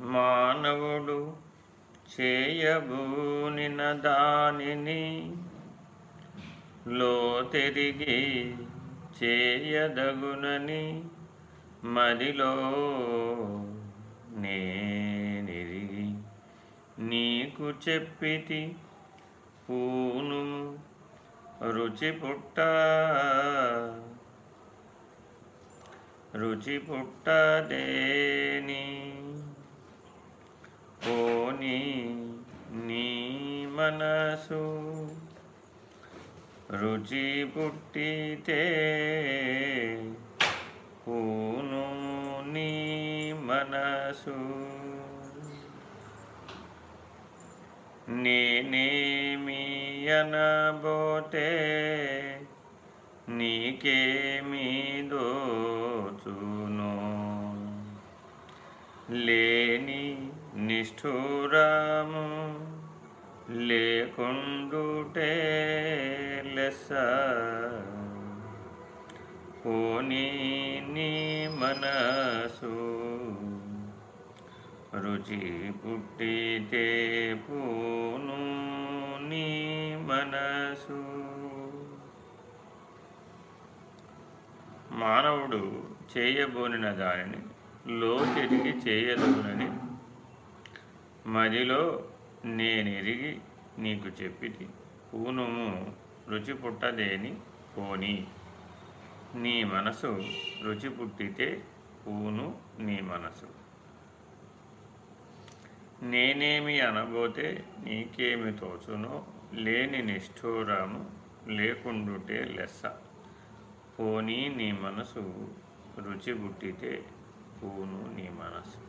మానవుడు చేయబూనిన దానిని లో తిరిగి చేయదగునని మదిలో నేనిరిగి నీకు చెప్పితి పూను రుచి పుట్ట రుచి పుట్టదేని పోని నీ మనసు రుచి పుట్టితే పూను నీ మనసు నేనేమి అనబోతే నీకేమి దోచును లేని నిష్ఠురాము లేకుండుటే లెస్స పోనీ నీ మనసు రుచి పుట్టితే పోను నీ మనసు. మానవుడు చేయబోనిన దానిని లో తిరిగి చేయదగునని మదిలో నేనెరిగి నీకు చెప్పితి. పూనుము రుచి పుట్టదేని పోని. నీ మనసు రుచి పుట్టితే పూను నీ మనసు. నేనేమి అనబోతే నీకేమి తోచునో లేని నిష్ఠూరము లేకుండుటే లెస్స. పోనీ నీ మనసు రుచి పుట్టితే పూను నీ మనసు.